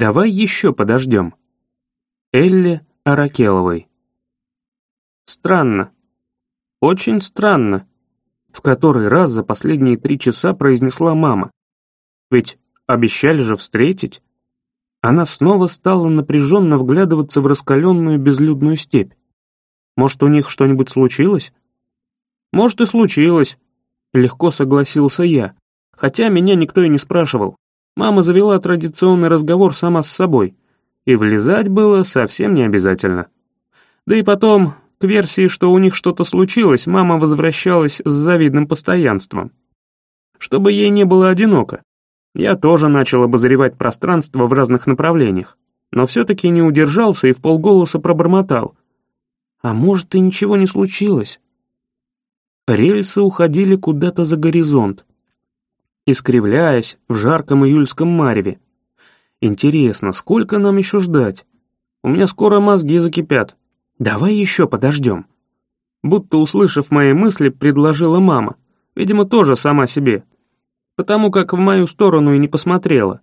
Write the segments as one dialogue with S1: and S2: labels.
S1: Давай еще подождем. Элли Аракеловой. Странно. Очень странно. В который раз за последние три часа произнесла мама. Ведь обещали же встретить. Она снова стала напряженно вглядываться в раскаленную безлюдную степь. Может, у них что-нибудь случилось? Может, и случилось. Легко согласился я, хотя меня никто и не спрашивал. Мама завела традиционный разговор сама с собой, и влезать было совсем не обязательно. Да и потом, к версии, что у них что-то случилось, мама возвращалась с завидным постоянством. Чтобы ей не было одиноко. Я тоже начал обозревать пространство в разных направлениях, но все-таки не удержался и в полголоса пробормотал. «А может, и ничего не случилось?» Рельсы уходили куда-то за горизонт, искривляясь в жарком июльском мареве. Интересно, сколько нам еще ждать? У меня скоро мозги закипят. Давай еще подождем. Будто услышав мои мысли, предложила мама. Видимо, тоже сама себе. Потому как в мою сторону и не посмотрела.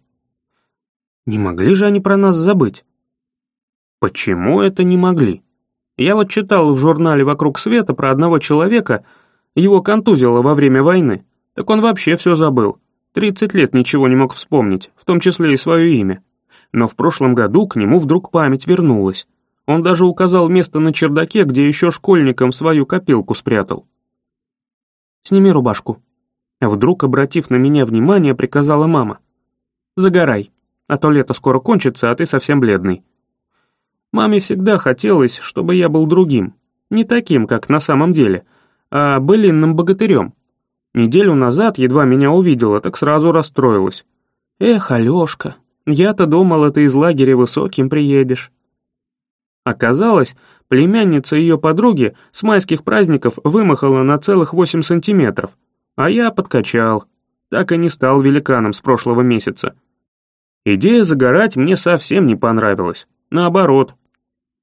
S1: Не могли же они про нас забыть? Почему это не могли? Я вот читал в журнале «Вокруг света» про одного человека, его контузило во время войны. Так он вообще все забыл. Тридцать лет ничего не мог вспомнить, в том числе и свое имя. Но в прошлом году к нему вдруг память вернулась. Он даже указал место на чердаке, где еще школьникам свою копилку спрятал. «Сними рубашку». Вдруг, обратив на меня внимание, приказала мама. «Загорай, а то лето скоро кончится, а ты совсем бледный». Маме всегда хотелось, чтобы я был другим, не таким, как на самом деле, а былинным богатырем, Неделю назад едва меня увидела, так сразу расстроилась. «Эх, Алёшка, я-то думала, ты из лагеря высоким приедешь». Оказалось, племянница ее подруги с майских праздников вымахала на целых восемь сантиметров, а я подкачал, так и не стал великаном с прошлого месяца. Идея загорать мне совсем не понравилась, наоборот,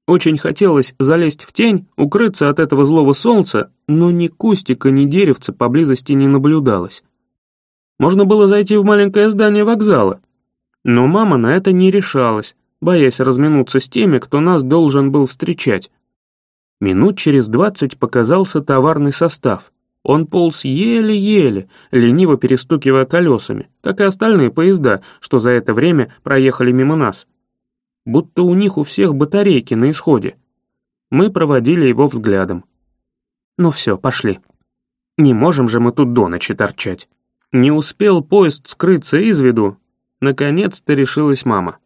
S1: очень хотелось залезть в тень, укрыться от этого злого солнца, но ни кустика, ни деревца поблизости не наблюдалось. Можно было зайти в маленькое здание вокзала, но мама на это не решалась, боясь разминуться с теми, кто нас должен был встречать. Минут через двадцать показался товарный состав. Он полз еле-еле, лениво перестукивая колесами, как и остальные поезда, что за это время проехали мимо нас будто у них у всех батарейки на исходе. Мы проводили его взглядом. Ну все, пошли. Не можем же мы тут до ночи торчать. Не успел поезд скрыться из виду, наконец-то решилась мама.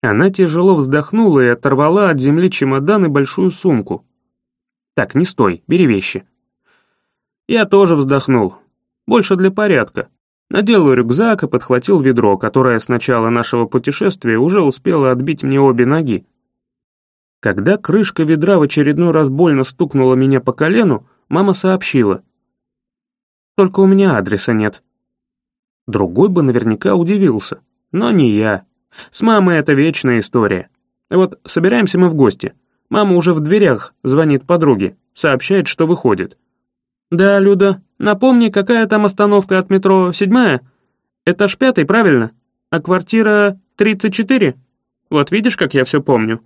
S1: Она тяжело вздохнула и оторвала от земли чемодан и большую сумку. «Так, не стой, бери вещи». Я тоже вздохнул, больше для порядка. Надел рюкзак и подхватил ведро, которое с начала нашего путешествия уже успело отбить мне обе ноги. Когда крышка ведра в очередной раз больно стукнула меня по колену, мама сообщила. «Только у меня адреса нет». Другой бы наверняка удивился, но не я. С мамой это вечная история. Вот собираемся мы в гости. Мама уже в дверях звонит подруге, сообщает, что выходит. «Да, Люда, напомни, какая там остановка от метро, седьмая? Этаж пятый, правильно? А квартира 34? Вот видишь, как я все помню.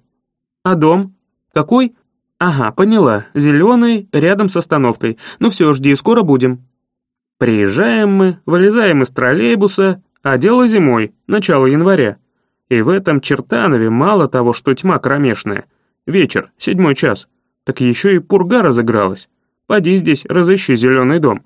S1: А дом? Какой? Ага, поняла, зеленый, рядом с остановкой. Ну все, жди, скоро будем». Приезжаем мы, вылезаем из троллейбуса, а дело зимой, начало января. И в этом Чертанове мало того, что тьма кромешная. Вечер, седьмой час. Так еще и пурга разыгралась. Поди здесь, разыщи зеленый дом.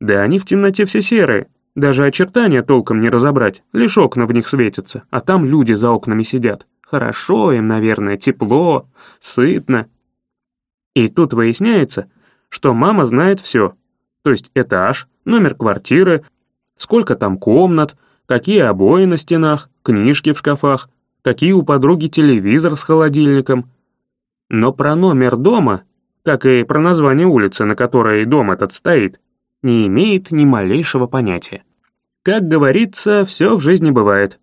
S1: Да они в темноте все серые, даже очертания толком не разобрать, лишь окна в них светятся, а там люди за окнами сидят. Хорошо им, наверное, тепло, сытно. И тут выясняется, что мама знает все. То есть этаж, номер квартиры, сколько там комнат, какие обои на стенах, книжки в шкафах, какие у подруги телевизор с холодильником. Но про номер дома как и про название улицы, на которой дом этот стоит, не имеет ни малейшего понятия. Как говорится, все в жизни бывает.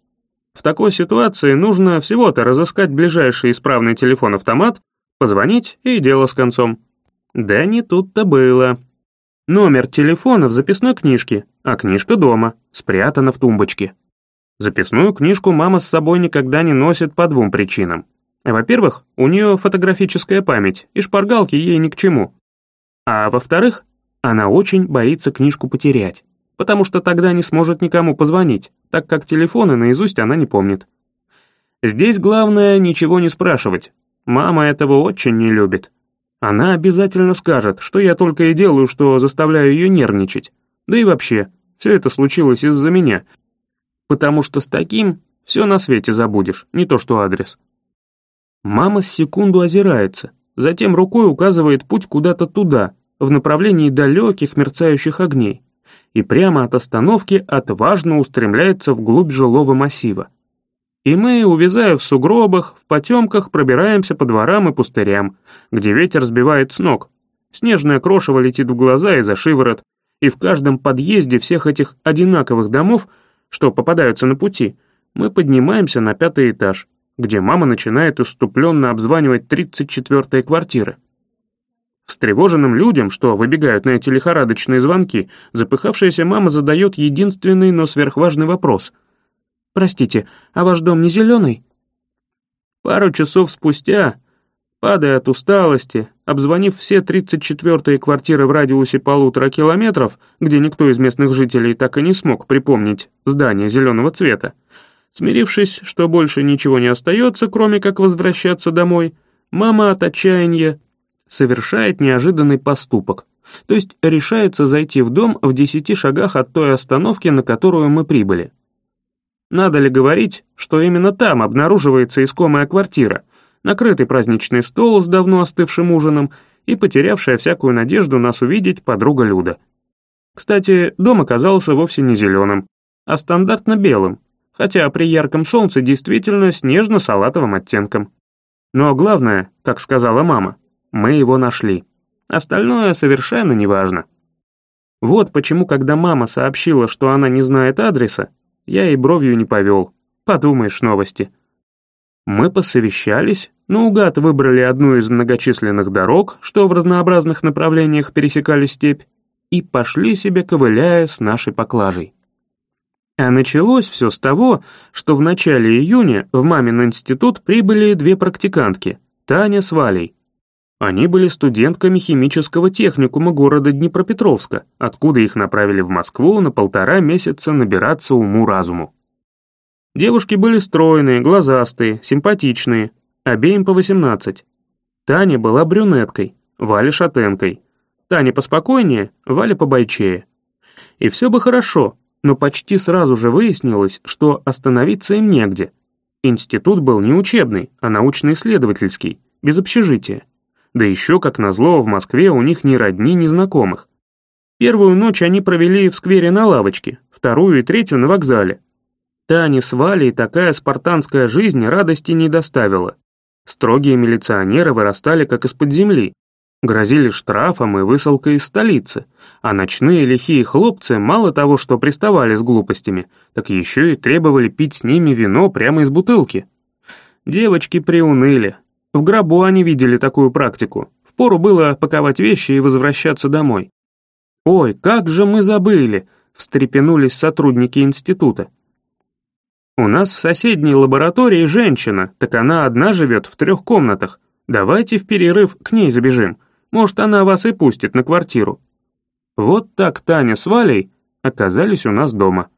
S1: В такой ситуации нужно всего-то разыскать ближайший исправный телефон-автомат, позвонить и дело с концом. Да не тут-то было. Номер телефона в записной книжке, а книжка дома, спрятана в тумбочке. Записную книжку мама с собой никогда не носит по двум причинам. Во-первых, у нее фотографическая память, и шпаргалки ей ни к чему. А во-вторых, она очень боится книжку потерять, потому что тогда не сможет никому позвонить, так как телефоны наизусть она не помнит. Здесь главное ничего не спрашивать. Мама этого очень не любит. Она обязательно скажет, что я только и делаю, что заставляю ее нервничать. Да и вообще, все это случилось из-за меня. Потому что с таким все на свете забудешь, не то что адрес. Мама с секунду озирается, затем рукой указывает путь куда-то туда, в направлении далеких мерцающих огней, и прямо от остановки отважно устремляется вглубь жилого массива. И мы, увязая в сугробах, в потемках, пробираемся по дворам и пустырям, где ветер сбивает с ног. Снежное крошево летит в глаза и за шиворот, и в каждом подъезде всех этих одинаковых домов, что попадаются на пути, мы поднимаемся на пятый этаж, где мама начинает уступленно обзванивать 34-е квартиры. Встревоженным людям, что выбегают на эти лихорадочные звонки, запыхавшаяся мама задает единственный, но сверхважный вопрос — «Простите, а ваш дом не зеленый?» Пару часов спустя, падая от усталости, обзвонив все 34-е квартиры в радиусе полутора километров, где никто из местных жителей так и не смог припомнить здание зеленого цвета, смирившись, что больше ничего не остается, кроме как возвращаться домой, мама от отчаяния совершает неожиданный поступок, то есть решается зайти в дом в десяти шагах от той остановки, на которую мы прибыли. Надо ли говорить, что именно там обнаруживается искомая квартира, накрытый праздничный стол с давно остывшим ужином и потерявшая всякую надежду нас увидеть подруга Люда. Кстати, дом оказался вовсе не зеленым, а стандартно белым, хотя при ярком солнце действительно снежно-салатовым оттенком. Но главное, как сказала мама, мы его нашли. Остальное совершенно неважно. Вот почему, когда мама сообщила, что она не знает адреса, я и бровью не повел. Подумаешь, новости. Мы посовещались, наугад выбрали одну из многочисленных дорог, что в разнообразных направлениях пересекали степь, и пошли себе ковыляя с нашей поклажей. А началось все с того, что в начале июня в мамин институт прибыли две практикантки, Таня с Валей. Они были студентками химического техникума города Днепропетровска, откуда их направили в Москву на полтора месяца набираться уму-разуму. Девушки были стройные, глазастые, симпатичные, обеим по 18. Таня была брюнеткой, Валя шатенкой. Таня поспокойнее, Валя побойчее. И все бы хорошо, но почти сразу же выяснилось, что остановиться им негде. Институт был не учебный, а научно-исследовательский, без общежития. Да еще, как назло, в Москве у них ни родни, ни знакомых. Первую ночь они провели в сквере на лавочке, вторую и третью на вокзале. Тане с Валей такая спартанская жизнь радости не доставила. Строгие милиционеры вырастали как из-под земли, грозили штрафом и высылкой из столицы, а ночные лихие хлопцы мало того, что приставали с глупостями, так еще и требовали пить с ними вино прямо из бутылки. Девочки приуныли, в гробу они видели такую практику. Впору было паковать вещи и возвращаться домой. «Ой, как же мы забыли!» — встрепенулись сотрудники института. «У нас в соседней лаборатории женщина, так она одна живет в трех комнатах. Давайте в перерыв к ней забежим. Может, она вас и пустит на квартиру». Вот так Таня с Валей оказались у нас дома.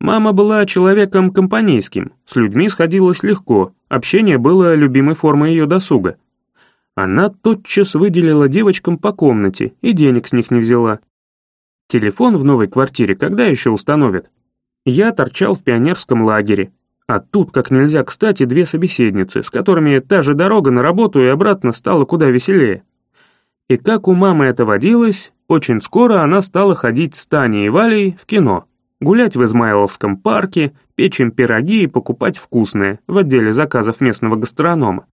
S1: Мама была человеком компанейским, с людьми сходилась легко, общение было любимой формой ее досуга. Она тотчас выделила девочкам по комнате и денег с них не взяла. Телефон в новой квартире когда еще установят? Я торчал в пионерском лагере, а тут как нельзя кстати две собеседницы, с которыми та же дорога на работу и обратно стала куда веселее. И как у мамы это водилось, очень скоро она стала ходить с Таней и Валей в кино гулять в Измайловском парке, печь им пироги и покупать вкусное в отделе заказов местного гастронома.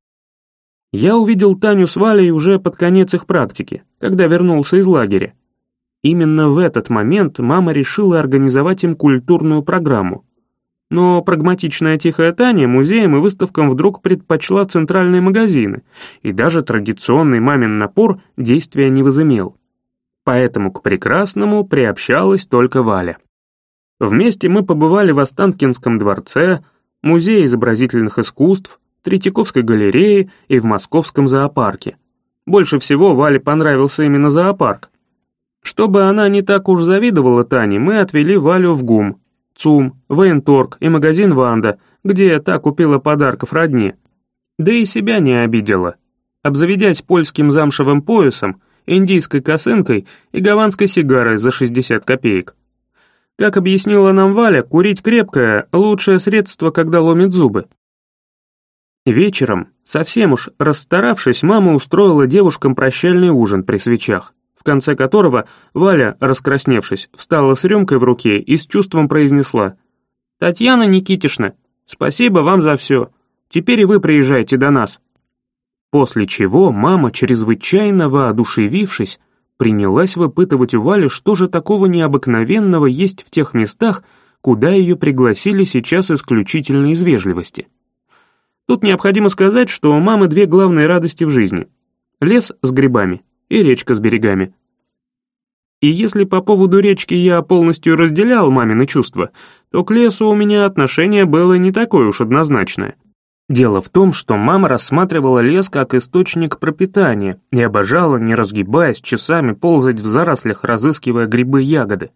S1: Я увидел Таню с Валей уже под конец их практики, когда вернулся из лагеря. Именно в этот момент мама решила организовать им культурную программу. Но прагматичная тихая Таня музеям и выставкам вдруг предпочла центральные магазины, и даже традиционный мамин напор действия не возымел. Поэтому к прекрасному приобщалась только Валя. Вместе мы побывали в Останкинском дворце, Музее изобразительных искусств, Третьяковской галерее и в Московском зоопарке. Больше всего Вале понравился именно зоопарк. Чтобы она не так уж завидовала Тане, мы отвели Валю в ГУМ, ЦУМ, военторг и магазин «Ванда», где та купила подарков родне. Да и себя не обидела. Обзаведясь польским замшевым поясом, индийской косынкой и гаванской сигарой за 60 копеек. Как объяснила нам Валя, курить крепкое – лучшее средство, когда ломит зубы. Вечером, совсем уж расстаравшись, мама устроила девушкам прощальный ужин при свечах, конце которого Валя, раскрасневшись, встала с рюмкой в руке и с чувством произнесла «Татьяна Никитишна, спасибо вам за все. Теперь и вы приезжайте до нас». После чего мама, чрезвычайно воодушевившись, принялась выпытывать у Вали, что же такого необыкновенного есть в тех местах, куда ее пригласили сейчас исключительно из вежливости. Тут необходимо сказать, что у мамы две главные радости в жизни — лес с грибами и речка с берегами. И если по поводу речки я полностью разделял мамины чувства, то к лесу у меня отношение было не такое уж однозначное. Дело в том, что мама рассматривала лес как источник пропитания и обожала, не разгибаясь, часами ползать в зарослях, разыскивая грибы и ягоды.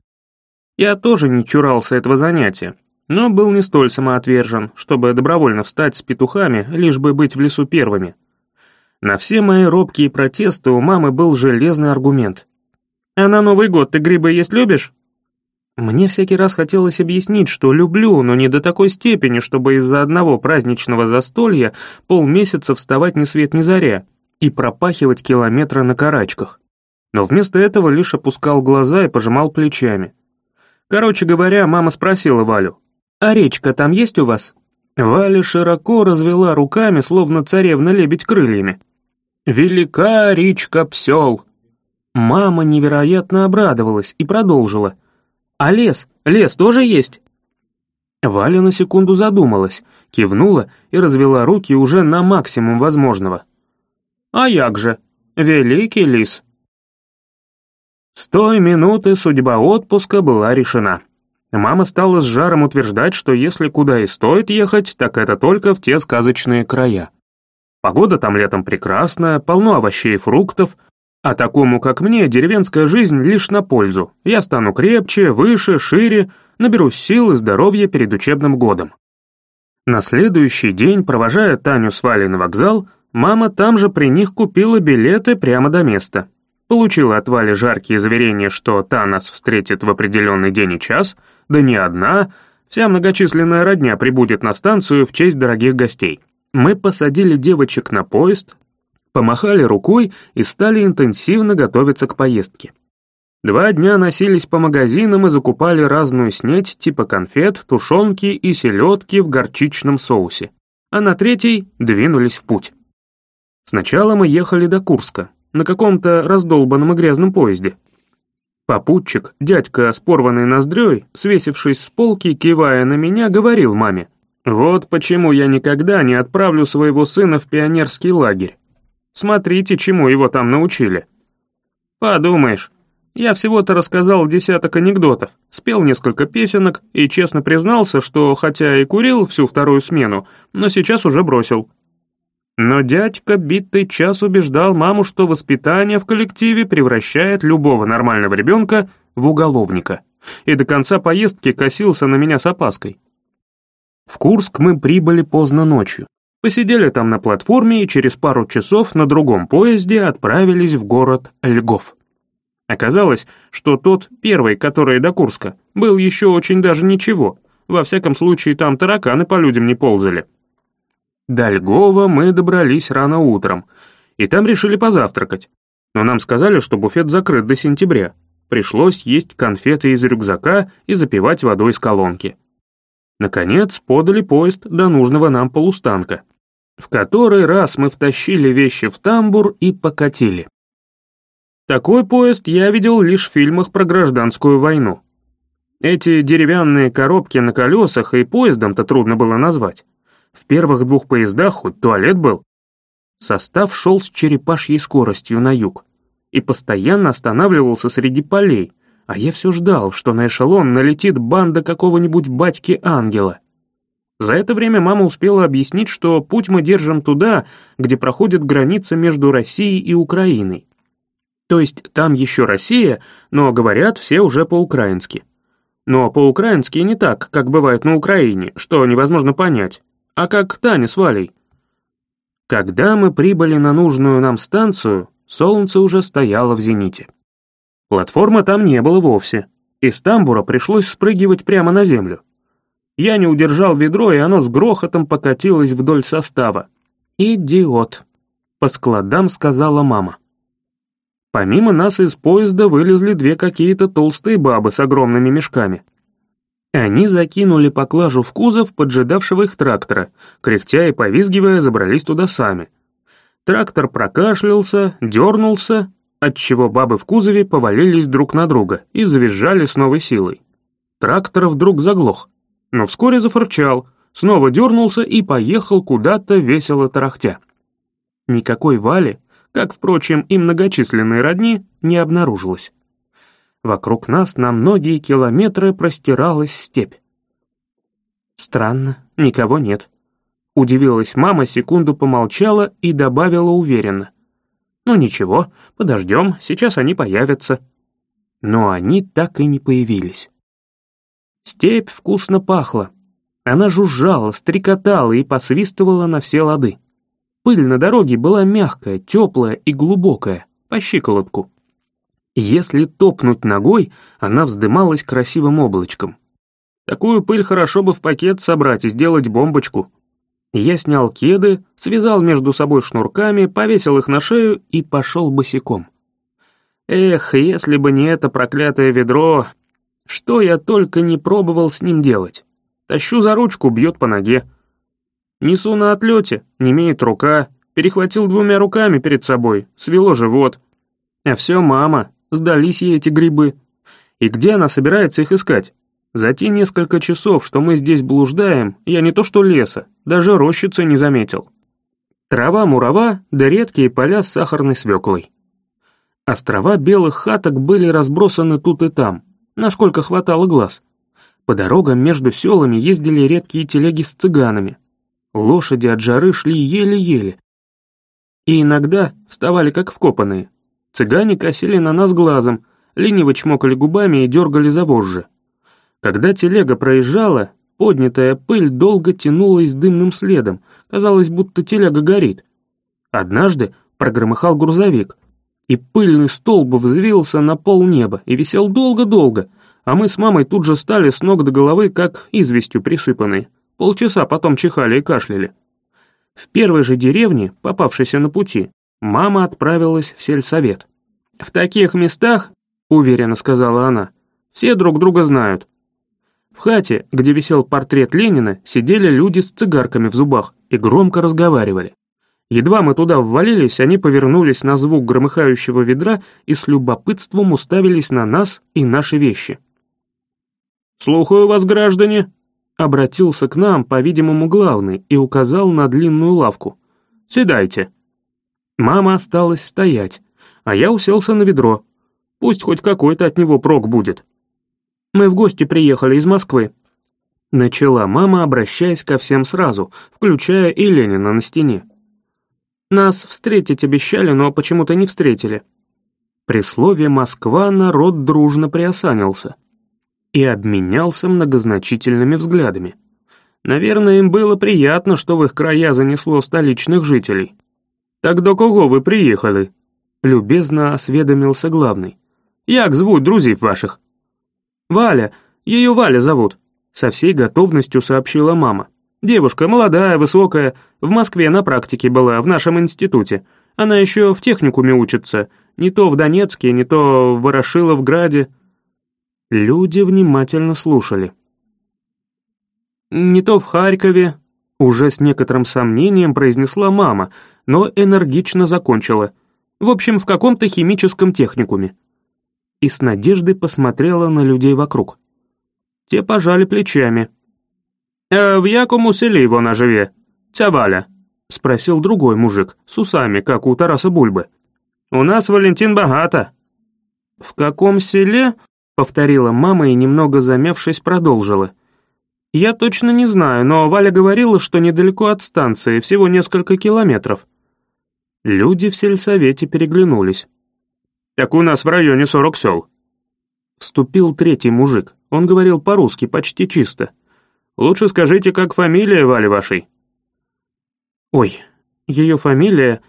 S1: Я тоже не чурался этого занятия, но был не столь самоотвержен, чтобы добровольно встать с петухами, лишь бы быть в лесу первыми. На все мои робкие протесты у мамы был железный аргумент. «А на Новый год ты грибы есть любишь?» Мне всякий раз хотелось объяснить, что люблю, но не до такой степени, чтобы из-за одного праздничного застолья полмесяца вставать ни свет ни заря и пропахивать километры на карачках. Но вместо этого лишь опускал глаза и пожимал плечами. Короче говоря, мама спросила Валю, «А речка там есть у вас?» Валя широко развела руками, словно царевна-лебедь крыльями. «Велика речка Псел!» Мама невероятно обрадовалась и продолжила – «А лес? Лес тоже есть?» Валя на секунду задумалась, кивнула и развела руки уже на максимум возможного. «А як же? Великий лис!» С той минуты судьба отпуска была решена. Мама стала с жаром утверждать, что если куда и стоит ехать, так это только в те сказочные края. Погода там летом прекрасная, полно овощей и фруктов — а такому, как мне, деревенская жизнь лишь на пользу. Я стану крепче, выше, шире, наберусь сил и здоровья перед учебным годом. На следующий день, провожая Таню с Валей на вокзал, мама там же при них купила билеты прямо до места. Получила от Вали жаркие заверения, что та нас встретит в определенный день и час, да не одна, вся многочисленная родня прибудет на станцию в честь дорогих гостей. Мы посадили девочек на поезд, помахали рукой и стали интенсивно готовиться к поездке. Два дня носились по магазинам и закупали разную снеть типа конфет, тушенки и селедки в горчичном соусе, а на третий двинулись в путь. Сначала мы ехали до Курска, на каком-то раздолбанном и грязном поезде. Попутчик, дядька с порванной ноздрёй, свесившись с полки, кивая на меня, говорил маме, «Вот почему я никогда не отправлю своего сына в пионерский лагерь. Смотрите, чему его там научили. Подумаешь, я всего-то рассказал десяток анекдотов, спел несколько песенок и честно признался, что хотя и курил всю вторую смену, но сейчас уже бросил. Но дядька битый час убеждал маму, что воспитание в коллективе превращает любого нормального ребенка в уголовника, и до конца поездки косился на меня с опаской. В Курск мы прибыли поздно ночью. Посидели там на платформе и через пару часов на другом поезде отправились в город Льгов. Оказалось, что тот первый, который до Курска, был еще очень даже ничего, во всяком случае там тараканы по людям не ползали. До Льгова мы добрались рано утром, и там решили позавтракать. Но нам сказали, что буфет закрыт до сентября. Пришлось есть конфеты из рюкзака и запивать водой из колонки. Наконец подали поезд до нужного нам полустанка. В который раз мы втащили вещи в тамбур и покатили. Такой поезд я видел лишь в фильмах про гражданскую войну. Эти деревянные коробки на колесах и поездом-то трудно было назвать. В первых двух поездах хоть туалет был. Состав шел с черепашьей скоростью на юг и постоянно останавливался среди полей, а я все ждал, что на эшелон налетит банда какого-нибудь батьки-ангела. За это время мама успела объяснить, что путь мы держим туда, где проходит граница между Россией и Украиной. То есть там еще Россия, но говорят все уже по-украински. Но по-украински не так, как бывает на Украине, что невозможно понять, а как Таня с Валей. Когда мы прибыли на нужную нам станцию, солнце уже стояло в зените. Платформы там не было вовсе. Из тамбура пришлось спрыгивать прямо на землю. Я не удержал ведро, и оно с грохотом покатилось вдоль состава. «Идиот», — по складам сказала мама. Помимо нас из поезда вылезли две какие-то толстые бабы с огромными мешками. Они закинули поклажу в кузов поджидавшего их трактора, кряхтя и повизгивая забрались туда сами. Трактор прокашлялся, дернулся, отчего бабы в кузове повалились друг на друга и завизжали с новой силой. Трактор вдруг заглох но вскоре зафырчал, снова дернулся и поехал куда-то весело тарахтя. Никакой Вали, как, впрочем, и многочисленные родни, не обнаружилось. Вокруг нас на многие километры простиралась степь. Странно, никого нет. Удивилась мама, секунду помолчала и добавила уверенно. «Ну ничего, подождем, сейчас они появятся». Но они так и не появились. Степь вкусно пахла. Она жужжала, стрекотала и посвистывала на все лады. Пыль на дороге была мягкая, теплая и глубокая, по щиколотку. Если топнуть ногой, она вздымалась красивым облачком. Такую пыль хорошо бы в пакет собрать и сделать бомбочку. Я снял кеды, связал между собой шнурками, повесил их на шею и пошел босиком. Эх, если бы не это проклятое ведро, что я только не пробовал с ним делать. Тащу за ручку, бьет по ноге. Несу на отлете, не имеет рука, перехватил двумя руками перед собой, свело живот. А все мама, сдались ей эти грибы. И где она собирается их искать? За те несколько часов, что мы здесь блуждаем, я не то что леса, даже рощицы не заметил. Трава-мурава, да редкие поля с сахарной свеклой. Острова белых хаток были разбросаны тут и там, насколько хватало глаз. По дорогам между селами ездили редкие телеги с цыганами. Лошади от жары шли еле-еле. И иногда вставали как вкопанные. Цыгане косили на нас глазом, лениво чмокали губами и дергали за вожжи. Когда телега проезжала, поднятая пыль долго тянулась дымным следом, казалось, будто телега горит. Однажды прогромыхал грузовик — и пыльный столб взвился на пол неба и висел долго-долго, а мы с мамой тут же стали с ног до головы, как известью присыпанные. Полчаса потом чихали и кашляли. В первой же деревне, попавшейся на пути, мама отправилась в сельсовет. «В таких местах, — уверенно сказала она, — все друг друга знают. В хате, где висел портрет Ленина, сидели люди с цигарками в зубах и громко разговаривали. Едва мы туда ввалились, они повернулись на звук громыхающего ведра и с любопытством уставились на нас и наши вещи. «Слухаю вас, граждане!» Обратился к нам, по-видимому, главный и указал на длинную лавку. «Седайте!» Мама осталась стоять, а я уселся на ведро. Пусть хоть какой-то от него прок будет. «Мы в гости приехали из Москвы», — начала мама, обращаясь ко всем сразу, включая и Ленина на стене. Нас встретить обещали, но почему-то не встретили». При слове «Москва» народ дружно приосанился и обменялся многозначительными взглядами. Наверное, им было приятно, что в их края занесло столичных жителей. «Так до кого вы приехали?» Любезно осведомился главный. «Як звуть друзів ваших?» «Валя, ее Валя зовут», со всей готовностью сообщила мама. Девушка молодая, высокая, в Москве на практике была, в нашем институте. Она еще в техникуме учится, не то в Донецке, не то в Ворошиловграде». Люди внимательно слушали. «Не то в Харькове», — уже с некоторым сомнением произнесла мама, но энергично закончила. «В общем, в каком-то химическом техникуме». И с надеждой посмотрела на людей вокруг. Те пожали плечами. «Э, «В якому селі вона живе? Ця Валя?» — спросил другой мужик, с усами, как у Тараса Бульбы. «У нас Валентин богато». «В каком селе?» — повторила мама и, немного замявшись, продолжила. «Я точно не знаю, но Валя говорила, что недалеко от станции, всего несколько километров». Люди в сельсовете переглянулись. «Так у нас в районе сорок сел». Вступил третий мужик. Он говорил по-русски, почти чисто. «Лучше скажите, как фамилия Вали вашей?» «Ой, ее фамилия...»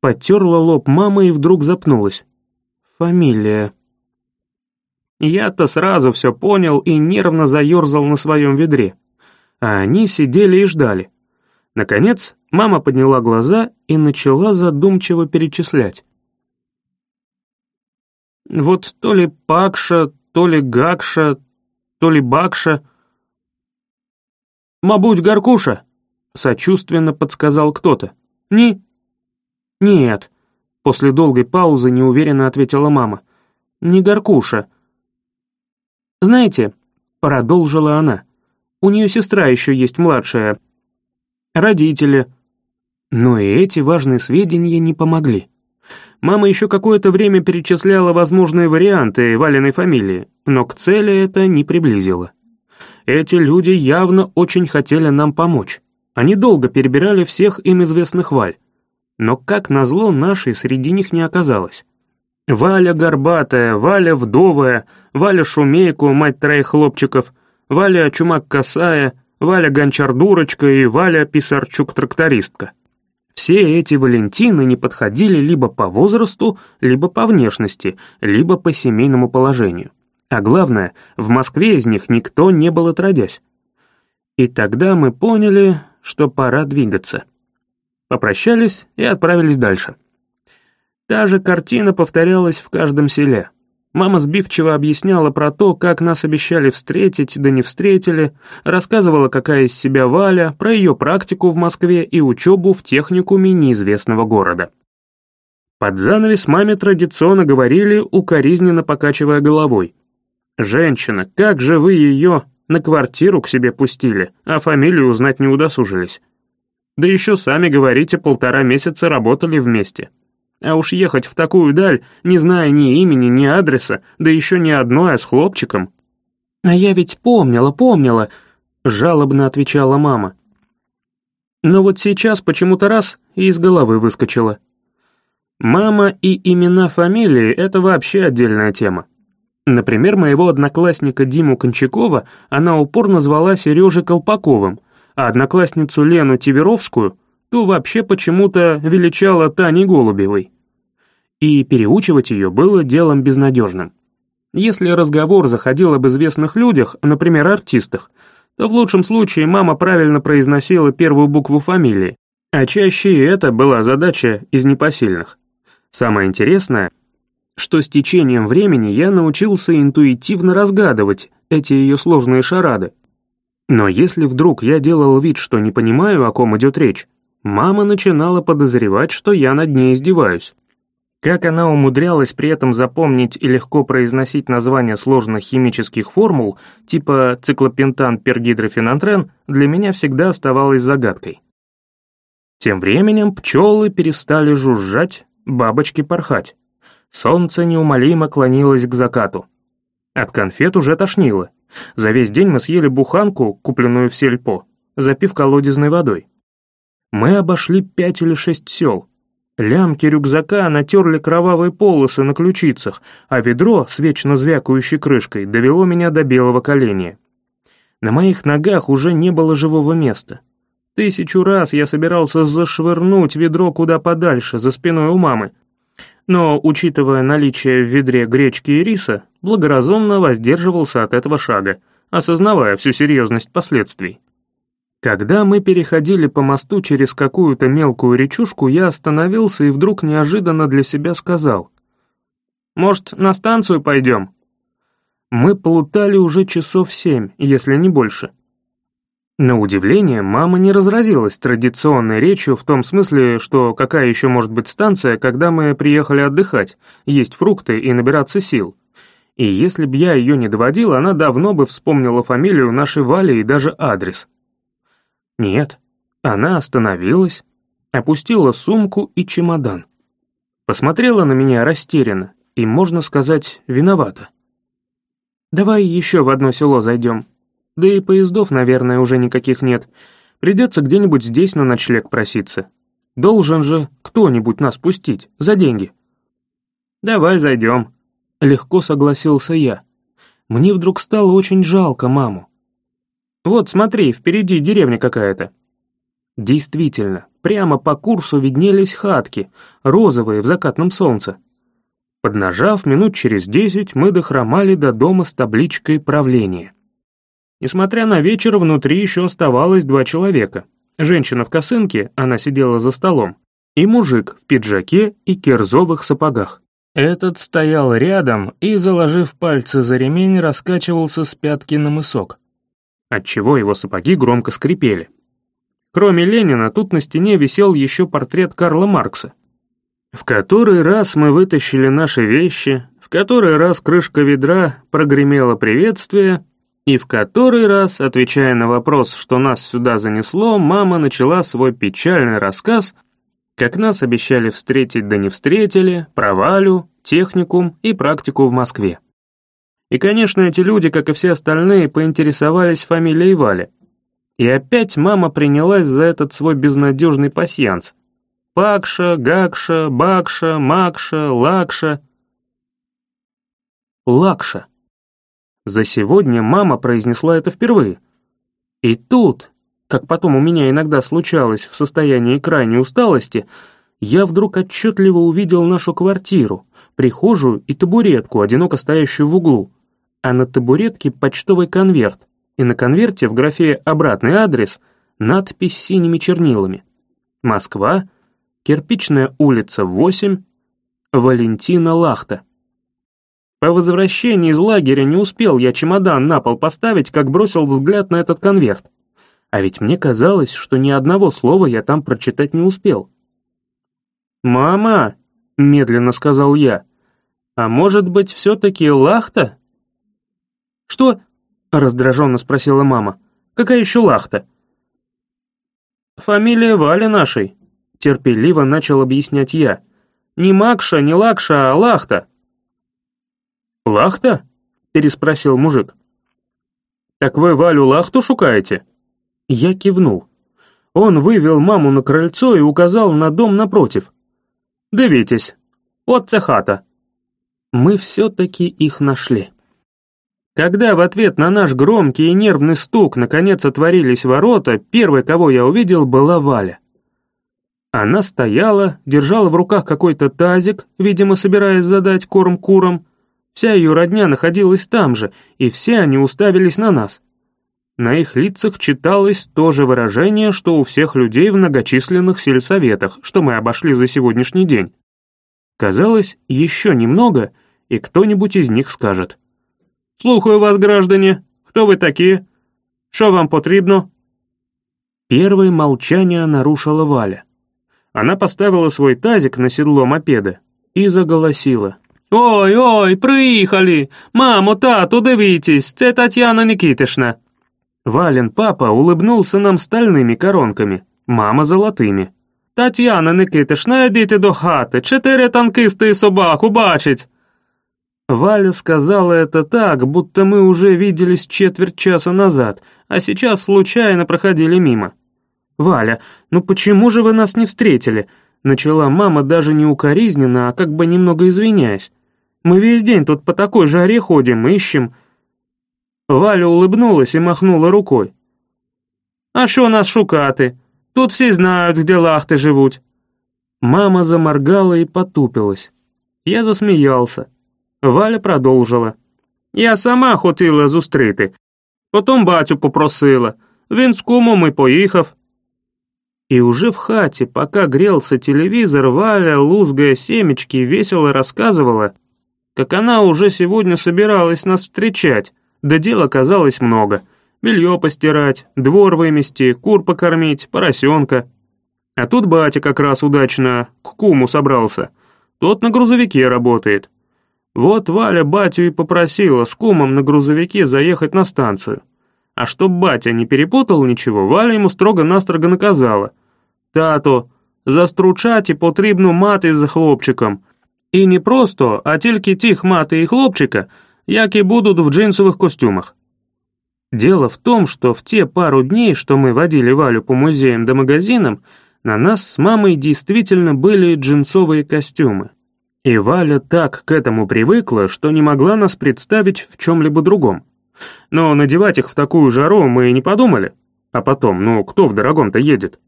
S1: Потерла лоб мама и вдруг запнулась. «Фамилия...» Я-то сразу все понял и нервно заерзал на своем ведре. А они сидели и ждали. Наконец, мама подняла глаза и начала задумчиво перечислять. Вот то ли Пакша, то ли Гакша, то ли Бакша. «Мабуть, Гаркуша», — сочувственно подсказал кто-то. «Ни?» «Нет», — после долгой паузы неуверенно ответила мама. «Не Гаркуша». «Знаете», — продолжила она, — «у нее сестра еще есть младшая. Родители». Но и эти важные сведения не помогли. Мама еще какое-то время перечисляла возможные варианты Валиной фамилии, но к цели это не приблизило. Эти люди явно очень хотели нам помочь. Они долго перебирали всех им известных Валь. Но, как назло, нашей среди них не оказалось. Валя Горбатая, Валя Вдовая, Валя Шумейку, мать троих хлопчиков, Валя Чумак-Косая, Валя Гончар-Дурочка и Валя Писарчук-Трактористка. Все эти Валентины не подходили либо по возрасту, либо по внешности, либо по семейному положению. А главное, в Москве из них никто не был отродясь. И тогда мы поняли, что пора двигаться. Попрощались и отправились дальше. Та же картина повторялась в каждом селе. Мама сбивчиво объясняла про то, как нас обещали встретить, да не встретили, рассказывала, какая из себя Валя, про ее практику в Москве и учебу в техникуме неизвестного города. Под занавес маме традиционно говорили, укоризненно покачивая головой. «Женщина, как же вы ее на квартиру к себе пустили, а фамилию узнать не удосужились? Да еще сами говорите, полтора месяца работали вместе». А уж ехать в такую даль, не зная ни имени, ни адреса, да еще ни одной, а с хлопчиком. «А я ведь помнила, помнила», — жалобно отвечала мама. Но вот сейчас почему-то раз и из головы выскочила. Мама и имена фамилии — это вообще отдельная тема. Например, моего одноклассника Диму Кончакова она упорно звала Сережей Колпаковым, а одноклассницу Лену Тиверовскую — то вообще почему-то величала Таней Голубевой. И переучивать ее было делом безнадежным. Если разговор заходил об известных людях, например, артистах, то в лучшем случае мама правильно произносила первую букву фамилии, а чаще и это была задача из непосильных. Самое интересное, что с течением времени я научился интуитивно разгадывать эти ее сложные шарады. Но если вдруг я делал вид, что не понимаю, о ком идет речь, Мама начинала подозревать, что я над ней издеваюсь. Как она умудрялась при этом запомнить и легко произносить названия сложных химических формул, типа циклопентан пергидрофенантрен, для меня всегда оставалось загадкой. Тем временем пчелы перестали жужжать, бабочки порхать. Солнце неумолимо клонилось к закату. От конфет уже тошнило. За весь день мы съели буханку, купленную в сельпо, запив колодезной водой. Мы обошли пять или шесть сел. Лямки рюкзака натерли кровавые полосы на ключицах, а ведро с вечно звякающей крышкой довело меня до белого коленя. На моих ногах уже не было живого места. Тысячу раз я собирался зашвырнуть ведро куда подальше, за спиной у мамы. Но, учитывая наличие в ведре гречки и риса, благоразумно воздерживался от этого шага, осознавая всю серьезность последствий. Когда мы переходили по мосту через какую-то мелкую речушку, я остановился и вдруг неожиданно для себя сказал. «Может, на станцию пойдем?» Мы плутали уже часов семь, если не больше. На удивление, мама не разразилась традиционной речью в том смысле, что какая еще может быть станция, когда мы приехали отдыхать, есть фрукты и набираться сил. И если б я ее не доводил, она давно бы вспомнила фамилию нашей Вали и даже адрес. Нет, она остановилась, опустила сумку и чемодан. Посмотрела на меня растерянно и, можно сказать, виновата. «Давай еще в одно село зайдем. Да и поездов, наверное, уже никаких нет. Придется где-нибудь здесь на ночлег проситься. Должен же кто-нибудь нас пустить, за деньги». «Давай зайдем», — легко согласился я. Мне вдруг стало очень жалко маму. «Вот смотри, впереди деревня какая-то». Действительно, прямо по курсу виднелись хатки, розовые в закатном солнце. Поднажав минут через десять, мы дохромали до дома с табличкой правления. Несмотря на вечер, внутри еще оставалось два человека. Женщина в косынке, она сидела за столом, и мужик в пиджаке и кирзовых сапогах. Этот стоял рядом и, заложив пальцы за ремень, раскачивался с пятки на мысок, отчего его сапоги громко скрипели. Кроме Ленина, тут на стене висел еще портрет Карла Маркса. В который раз мы вытащили наши вещи, в который раз крышка ведра прогремела приветствие, и в который раз, отвечая на вопрос, что нас сюда занесло, мама начала свой печальный рассказ как нас обещали встретить да не встретили, провалю, техникум и практику в Москве. И, конечно, эти люди, как и все остальные, поинтересовались фамилией Вали. И опять мама принялась за этот свой безнадежный пасьянс. Пакша, Гакша, Бакша, Макша, Лакша. Лакша. За сегодня мама произнесла это впервые. И тут, как потом у меня иногда случалось в состоянии крайней усталости, я вдруг отчетливо увидел нашу квартиру, прихожую и табуретку, одиноко стоящую в углу, а на табуретке почтовый конверт, и на конверте в графе «Обратный адрес» надпись синими чернилами. Москва, Кирпичная улица, 8, Валентина Лахта. По возвращении из лагеря не успел я чемодан на пол поставить, как бросил взгляд на этот конверт. А ведь мне казалось, что ни одного слова я там прочитать не успел. «Мама!» — медленно сказал я. «А может быть, все-таки лахта?» «Что?» — раздраженно спросила мама. «Какая еще лахта?» «Фамилия Валя нашей», — терпеливо начал объяснять я. «Не Макша, не Лакша, а Лахта». «Лахта?» — переспросил мужик. «Так вы Валю Лахту шукаете?» Я кивнул. Он вывел маму на крыльцо и указал на дом напротив. «Дивитесь, вот це хата». Мы все-таки их нашли. Когда в ответ на наш громкий и нервный стук наконец отворились ворота, первой, кого я увидел, была Валя. Она стояла, держала в руках какой-то тазик, видимо, собираясь задать корм курам. Вся ее родня находилась там же, и все они уставились на нас. На их лицах читалось то же выражение, что у всех людей в многочисленных сельсоветах, что мы обошли за сегодняшний день. Казалось, еще немного, и кто-нибудь из них скажет. «Слухаю вас, граждане. Кто вы такие? Что вам потребно?» Первое молчание нарушила Валя. Она поставила свой тазик на седло мопеда и заголосила. «Ой, ой, приїхали! Мамо, тату, дивитесь, це Тетяна Никитишна!» Вален папа улыбнулся нам стальными коронками, мама золотыми. «Тетяна Никитишна, йдите до хати, чотири танкисти і собаку бачить!» Валя сказала это так, будто мы уже виделись четверть часа назад, а сейчас случайно проходили мимо. «Валя, ну почему же вы нас не встретили?» Начала мама даже не укоризненно, а как бы немного извиняясь. «Мы весь день тут по такой жаре ходим, ищем...» Валя улыбнулась и махнула рукой. «А що нас шукати? Тут всі знають, где лахти живуть». Мама заморгала и потупилась. Я засмеялся. Валя продовжила. «Я сама хотіла зустріти. Потім батю попросила. Він з кумом і поїхав». И уже в хате, пока грелся телевизор, Валя, лузгая семечки, весело рассказывала, как она уже сегодня собиралась нас встречать, да дел оказалось много. Белье постирать, двор вымести, кур покормить, поросенка. А тут батя как раз удачно к куму собрался. Тот на грузовике работает. Вот Валя батю и попросила с кумом на грузовике заехать на станцию. А чтоб батя не перепутал ничего, Валя ему строго-настрого наказала. Тато, застручати потрібно мати за хлопчиком. І не просто, а тільки тих мати і хлопчика, яки будут в джинсовых костюмах. Дело в том, что в те пару дней, что мы водили Валю по музеям да магазинам, на нас с мамой действительно были джинсовые костюмы. И Валя так к этому привыкла, что не могла нас представить в чем-либо другом. Но надевать их в такую жару мы и не подумали. А потом, ну кто в дорогом-то едет?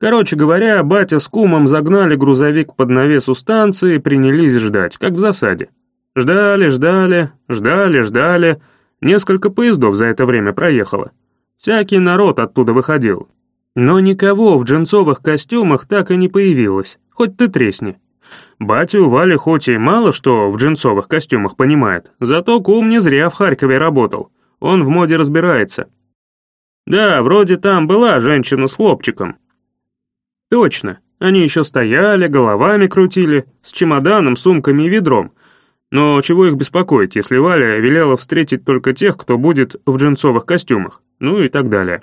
S1: Короче говоря, батя с кумом загнали грузовик под навес у станции и принялись ждать, как в засаде. Ждали, ждали, ждали, ждали. Несколько поездов за это время проехало. Всякий народ оттуда выходил. Но никого в джинсовых костюмах так и не появилось, хоть ты тресни. Батя у Вали хоть и мало что в джинсовых костюмах понимает, зато кум не зря в Харькове работал, он в моде разбирается. Да, вроде там была женщина с хлопчиком. Точно, они еще стояли, головами крутили, с чемоданом, сумками и ведром. Но чего их беспокоить, если Валя велела встретить только тех, кто будет в джинсовых костюмах, ну и так далее.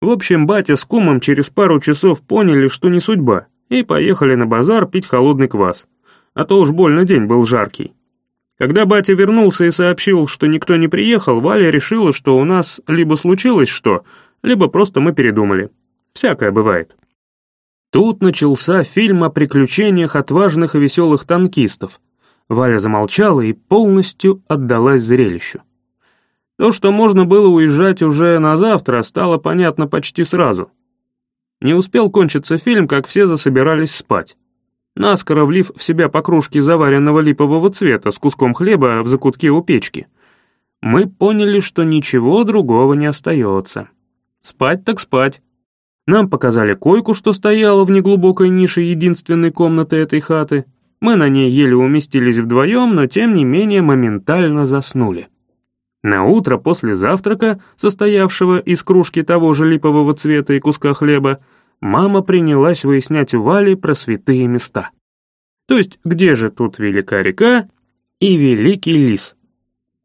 S1: В общем, батя с кумом через пару часов поняли, что не судьба, и поехали на базар пить холодный квас, а то уж больно день был жаркий. Когда батя вернулся и сообщил, что никто не приехал, Валя решила, что у нас либо случилось что, либо просто мы передумали. Всякое бывает. Тут начался фильм о приключениях отважных и веселых танкистов. Валя замолчала и полностью отдалась зрелищу. То, что можно было уезжать уже на завтра, стало понятно почти сразу. Не успел кончиться фильм, как все засобирались спать. Наскоро влив в себя по кружке заваренного липового цвета с куском хлеба в закутке у печки, мы поняли, что ничего другого не остается. Спать так спать. Нам показали койку, что стояла в неглубокой нише единственной комнаты этой хаты. Мы на ней еле уместились вдвоем, но тем не менее моментально заснули. На утро после завтрака, состоявшего из кружки того же липового цвета и куска хлеба, мама принялась выяснять у Вали про святые места. То есть, где же тут велика река и великий лис?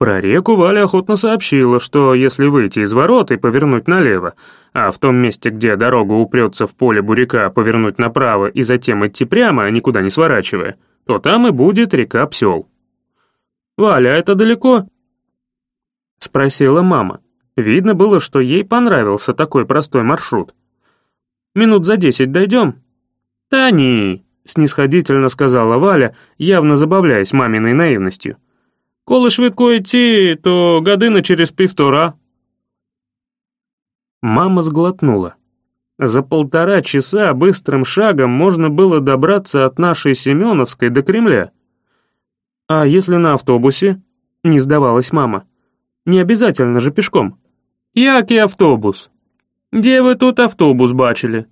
S1: Про реку Валя охотно сообщила, что если выйти из ворот и повернуть налево, а в том месте, где дорога упрется в поле буряка, повернуть направо и затем идти прямо, никуда не сворачивая, то там и будет река Псел. «Валя, это далеко?» — спросила мама. Видно было, что ей понравился такой простой маршрут. «Минут за десять дойдем?» «Да не», — снисходительно сказала Валя, явно забавляясь маминой наивностью. «Коли швидко идти, то година через півтора». Мама сглотнула. За полтора часа быстрым шагом можно было добраться от нашей Семеновской до Кремля. «А если на автобусе?» — не сдавалась мама. Не обязательно же пешком. Який автобус? Где вы тут автобус бачили?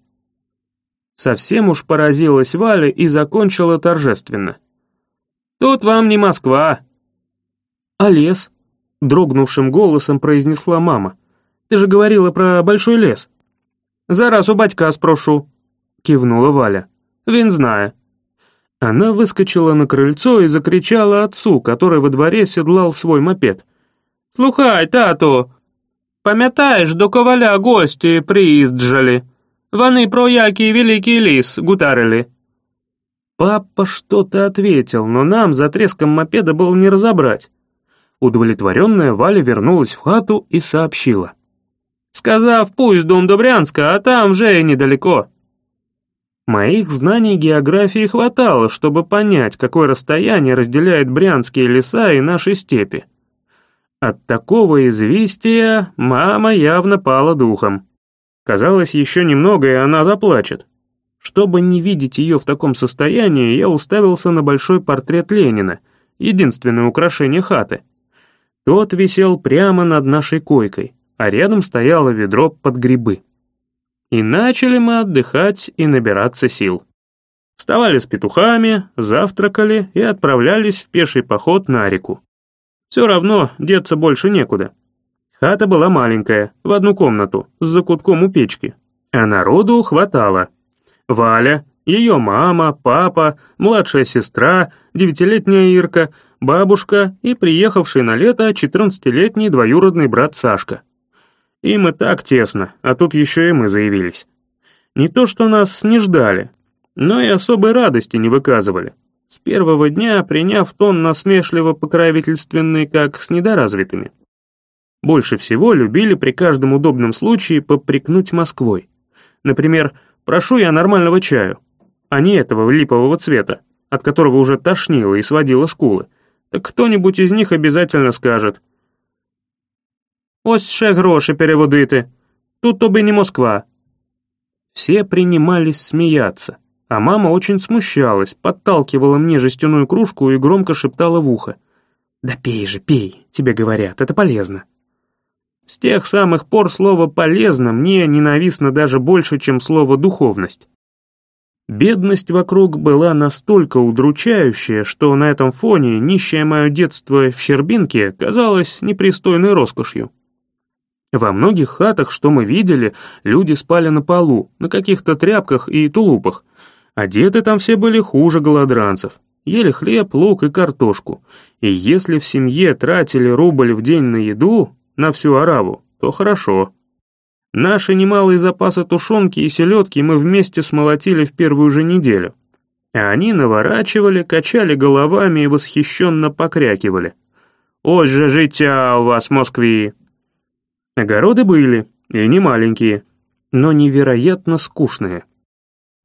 S1: Совсем уж поразилась Валя и закончила торжественно. Тут вам не Москва. А лес? Дрогнувшим голосом произнесла мама. Ты же говорила про большой лес. Зараз у батька спрошу, кивнула Валя. Він знає. Она выскочила на крыльцо и закричала отцу, который во дворе седлал свой мопед. Слухай, тату, пам'ятаєш, до коваля гості приїжджали? Вони про який великий ліс гутарили. Папа что-то ответил, но нам за треском мопеда было не разобрать. Удовлетворенная Валя вернулась в хату и сообщила. «Сказав, пусть дом до Брянска, а там вже и недалеко». Моих знаний географии хватало, чтобы понять, какое расстояние разделяет брянские леса и наши степи. От такого известия мама явно пала духом. Казалось, еще немного, и она заплачет. Чтобы не видеть ее в таком состоянии, я уставился на большой портрет Ленина, единственное украшение хаты. Тот висел прямо над нашей койкой, а рядом стояло ведро под грибы. И начали мы отдыхать и набираться сил. Вставали с петухами, завтракали и отправлялись в пеший поход на реку. Все равно деться больше некуда. Хата была маленькая, в одну комнату, с закутком у печки. А народу хватало. Валя, ее мама, папа, младшая сестра, девятилетняя Ирка, бабушка и приехавший на лето 14-летний двоюродный брат Сашка. Им и так тесно, а тут еще и мы заявились. Не то что нас не ждали, но и особой радости не выказывали. С первого дня приняв тон насмешливо покровительственный, как с недоразвитыми. Больше всего любили при каждом удобном случае попрекнуть Москвой. Например, «прошу я нормального чаю», а не этого липового цвета, от которого уже тошнило и сводило скулы. Так кто-нибудь из них обязательно скажет «Ось ще гроши переводити, тут то бы не Москва». Все принимались смеяться, а мама очень смущалась, подталкивала мне жестяную кружку и громко шептала в ухо. «Да пей же, пей, тебе говорят, это полезно». С тех самых пор слово «полезно» мне ненавистно даже больше, чем слово «духовность». Бедность вокруг была настолько удручающая, что на этом фоне нищее мое детство в Щербинке казалось непристойной роскошью. Во многих хатах, что мы видели, люди спали на полу, на каких-то тряпках и тулупах. Одеты там все были хуже голодранцев. Ели хлеб, лук и картошку. И если в семье тратили рубль в день на еду, на всю араву, то хорошо. Наши немалые запасы тушенки и селедки мы вместе смолотили в первую же неделю. А они наворачивали, качали головами и восхищенно покрякивали. «Ось же життя у вас Москве!» Огороды были, и не маленькие, но невероятно скучные.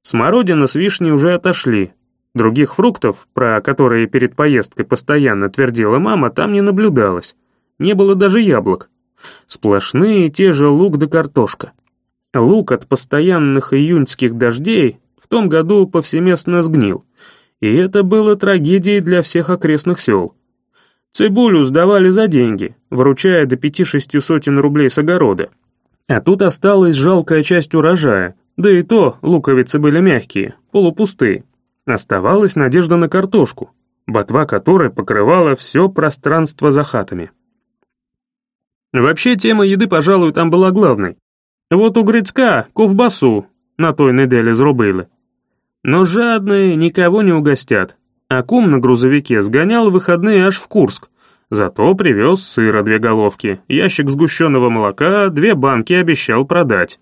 S1: Смородина с вишней уже отошли. Других фруктов, про которые перед поездкой постоянно твердила мама, там не наблюдалось. Не было даже яблок. Сплошные те же лук да картошка. Лук от постоянных июньских дождей в том году повсеместно сгнил, и это было трагедией для всех окрестных сел. Цибулю сдавали за деньги, выручая до пяти-шести сотен рублей с огорода. А тут осталась жалкая часть урожая, да и то луковицы были мягкие, полупустые. Оставалась надежда на картошку, ботва которой покрывала все пространство за хатами. Вообще, тема еды, пожалуй, там была главной. Вот у Грицька ковбасу на той неделе зробили. Но жадные никого не угостят. А кум на грузовике сгонял выходные аж в Курск. Зато привез сыра две головки, ящик сгущенного молока, две банки обещал продать.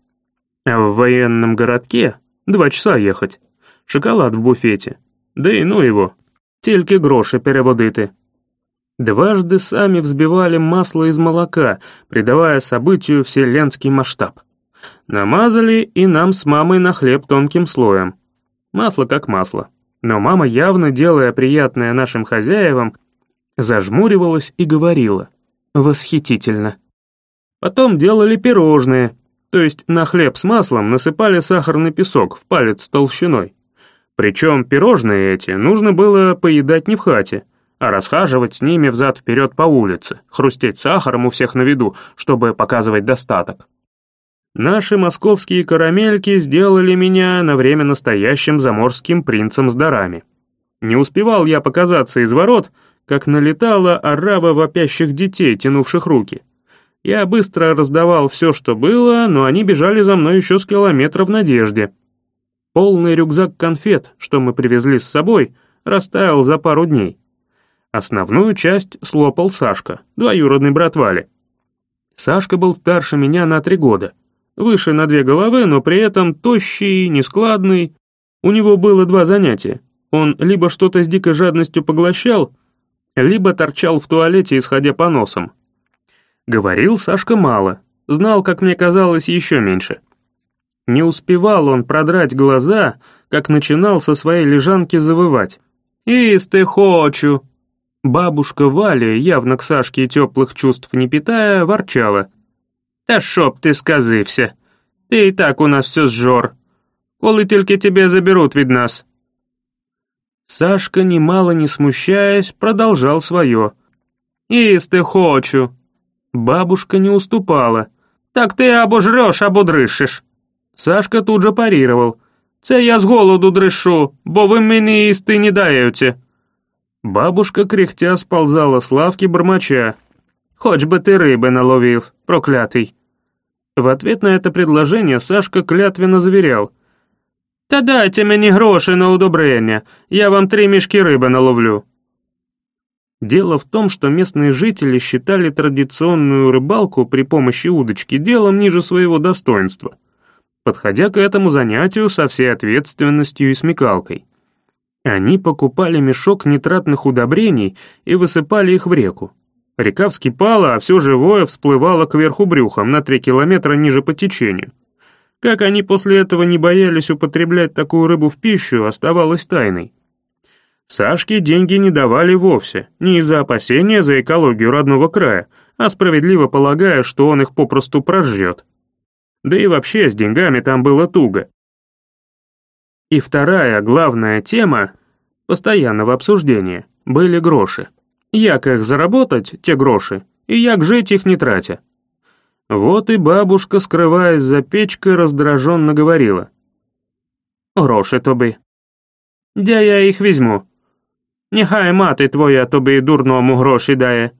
S1: А в военном городке два часа ехать. Шоколад в буфете. Да и ну его. Тільки гроши переводити. Дважды сами взбивали масло из молока, придавая событию вселенский масштаб. Намазали и нам с мамой на хлеб тонким слоем. Масло как масло. Но мама, явно делая приятное нашим хозяевам, зажмуривалась и говорила «Восхитительно». Потом делали пирожные, то есть на хлеб с маслом насыпали сахарный песок в палец толщиной. Причем пирожные эти нужно было поедать не в хате, а расхаживать с ними взад-вперед по улице, хрустеть сахаром у всех на виду, чтобы показывать достаток. Наши московские карамельки сделали меня на время настоящим заморским принцем с дарами. Не успевал я показаться из ворот, как налетала орава вопящих детей, тянувших руки. Я быстро раздавал все, что было, но они бежали за мной еще с километра в надежде. Полный рюкзак конфет, что мы привезли с собой, растаял за пару дней. Основную часть слопал Сашка, двоюродный брат Вали. Сашка был старше меня на три года, выше на две головы, но при этом тощий, нескладный. У него было два занятия. Он либо что-то с дикой жадностью поглощал, либо торчал в туалете, исходя по носам. Говорил Сашка мало, знал, как мне казалось, еще меньше. Не успевал он продрать глаза, как начинал со своей лежанки завывать. «Исты хочу!» Бабушка Валя, явно к Сашке теплых чувств не питая, ворчала. «Та шоп ты сказився. Ты и так у нас все сжор. Коли только тебя заберут від нас». Сашка, немало не смущаясь, продолжал свое. «Исти хочу». Бабушка не уступала. «Так ты або жрешь, або дришиш». Сашка тут же парировал. «Це я з голоду дришу, бо ви мені їсти не даєте». Бабушка кряхтя сползала с лавки бормоча. «Хоть бы ты рыбы наловил, проклятый!» В ответ на это предложение Сашка клятвенно заверял. «Та дайте мені гроши на удобрение, я вам три мешки рыбы наловлю». Дело в том, что местные жители считали традиционную рыбалку при помощи удочки делом ниже своего достоинства, подходя к этому занятию со всей ответственностью и смекалкой. Они покупали мешок нитратных удобрений и высыпали их в реку. Река вскипала, а все живое всплывало кверху брюхом на три километра ниже по течению. Как они после этого не боялись употреблять такую рыбу в пищу, оставалось тайной. Сашке деньги не давали вовсе, не из-за опасения за экологию родного края, а справедливо полагая, что он их попросту прожжет. Да и вообще с деньгами там было туго. И вторая главная тема постоянного обсуждения были гроши. Як их заработать, те гроши, и як жить их не тратя. Вот и бабушка, скрываясь за печкой, раздраженно говорила. «Гроши тобі. Де я їх візьму? Нехай мати твоя тобі дурному гроші дає».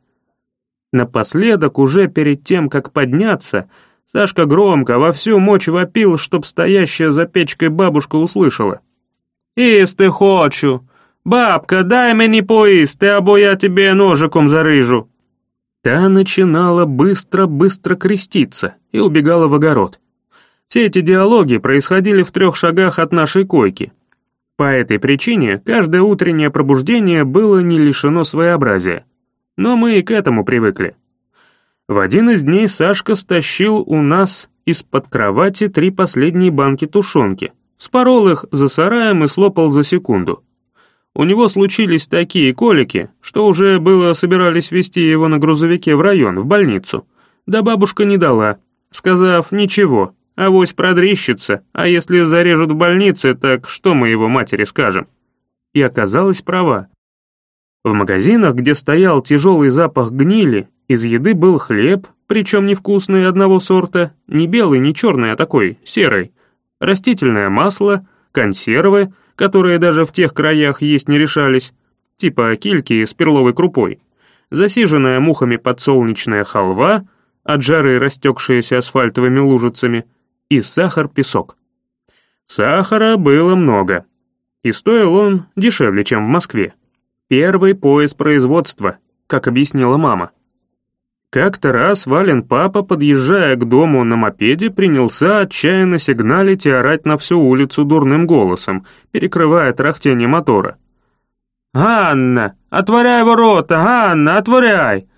S1: Напоследок, уже перед тем, как подняться, Сашка громко, во всю мочь вопил, чтоб стоящая за печкой бабушка услышала. «Істи хочу! Бабка, дай мені поїсти, або я тебе ножиком зарыжу!» Та начинала быстро-быстро креститься и убегала в огород. Все эти диалоги происходили в трех шагах от нашей койки. по этой причине каждое утреннее пробуждение было не лишено своеобразия. Но мы и к этому привыкли. В один из дней Сашка стащил у нас из-под кровати три последние банки тушенки, спорол их за сараем и слопал за секунду. У него случились такие колики, что уже было собирались везти его на грузовике в район, в больницу. Да бабушка не дала, сказав «ничего, авось продрищется, а если зарежут в больнице, так что мы его матери скажем?» И оказалась права. В магазинах, где стоял тяжелый запах гнили, из еды был хлеб, причем невкусный одного сорта, не белый, не черный, а такой, серый, растительное масло, консервы, которые даже в тех краях есть не решались, типа кильки с перловой крупой, засиженная мухами подсолнечная халва, от жары растекшаяся асфальтовыми лужицами, и сахар-песок. Сахара было много, и стоил он дешевле, чем в Москве. Первый пояс производства, как объяснила мама. Как-то раз Вален папа, подъезжая к дому на мопеде, принялся отчаянно сигналить и орать на всю улицу дурным голосом, перекрывая трахтение мотора. «Ганна, отворяй ворота, Ганна, отворяй!»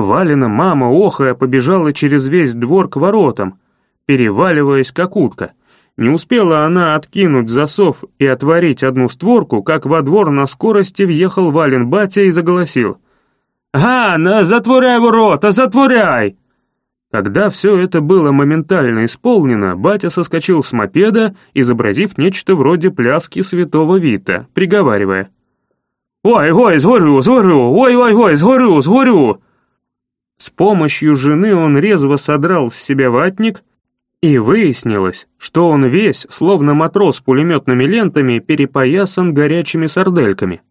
S1: Валина мама, охая, побежала через весь двор к воротам, переваливаясь как утка. Не успела она откинуть засов и отворить одну створку, как во двор на скорости въехал Вален батя и заголосил — «Ганна, затворяй ворота, затворяй!» Когда все это было моментально исполнено, батя соскочил с мопеда, изобразив нечто вроде пляски святого Вита, приговаривая. «Ой-ой, сгорю, сгорю, ой-ой-ой, сгорю, сгорю!» С помощью жены он резво содрал с себя ватник, и выяснилось, что он весь, словно матрос с пулеметными лентами, перепоясан горячими сардельками.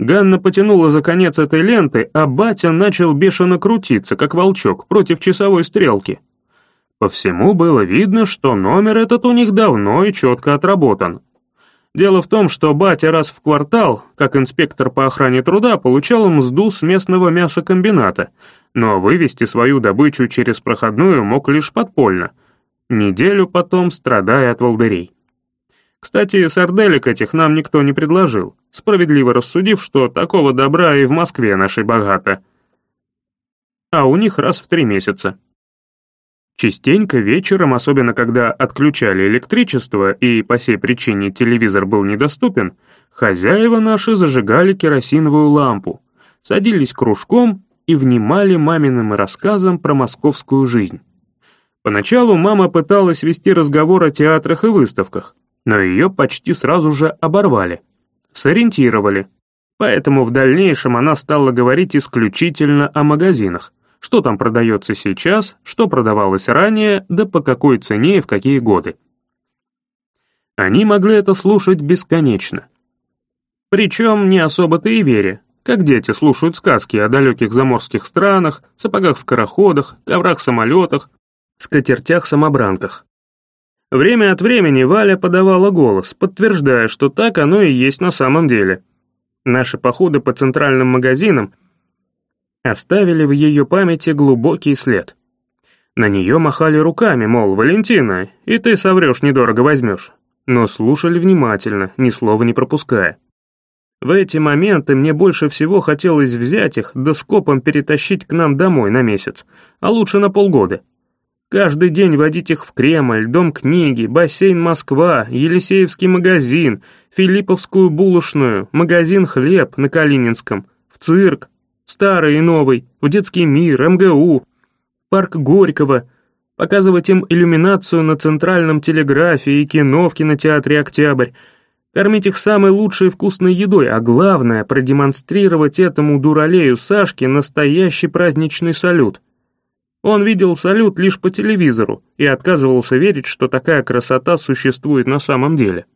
S1: Ганна потянула за конец этой ленты, а батя начал бешено крутиться, как волчок, против часовой стрелки. По всему было видно, что номер этот у них давно и четко отработан. Дело в том, что батя раз в квартал, как инспектор по охране труда, получал мзду с местного мясокомбината, но вывести свою добычу через проходную мог лишь подпольно, неделю потом страдая от волдырей. Кстати, сарделек этих нам никто не предложил, справедливо рассудив, что такого добра и в Москве нашей богато. А у них раз в три месяца. Частенько вечером, особенно когда отключали электричество и по сей причине телевизор был недоступен, хозяева наши зажигали керосиновую лампу, садились кружком и внимали маминым рассказам про московскую жизнь. Поначалу мама пыталась вести разговор о театрах и выставках, но ее почти сразу же оборвали, сориентировали. Поэтому в дальнейшем она стала говорить исключительно о магазинах, что там продается сейчас, что продавалось ранее, да по какой цене и в какие годы. Они могли это слушать бесконечно. Причем не особо-то и веря, как дети слушают сказки о далеких заморских странах, сапогах-скороходах, коврах-самолетах, скатертях-самобранках. Время от времени Валя подавала голос, подтверждая, что так оно и есть на самом деле. Наши походы по центральным магазинам оставили в ее памяти глубокий след. На нее махали руками, мол, Валентина, и ты соврешь, недорого возьмешь. но слушали внимательно, ни слова не пропуская. В эти моменты мне больше всего хотелось взять их, да скопом перетащить к нам домой на месяц, а лучше на полгода. Каждый день водить их в Кремль, Дом книги, бассейн Москва, Елисеевский магазин, Филипповскую булочную, магазин «Хлеб» на Калининском, в цирк, старый и новый, в детский мир, МГУ, парк Горького, показывать им иллюминацию на центральном телеграфе и кино в кинотеатре «Октябрь», кормить их самой лучшей вкусной едой, а главное, продемонстрировать этому дуралею Сашке настоящий праздничный салют. Он видел салют лишь по телевизору и отказывался верить, что такая красота существует на самом деле.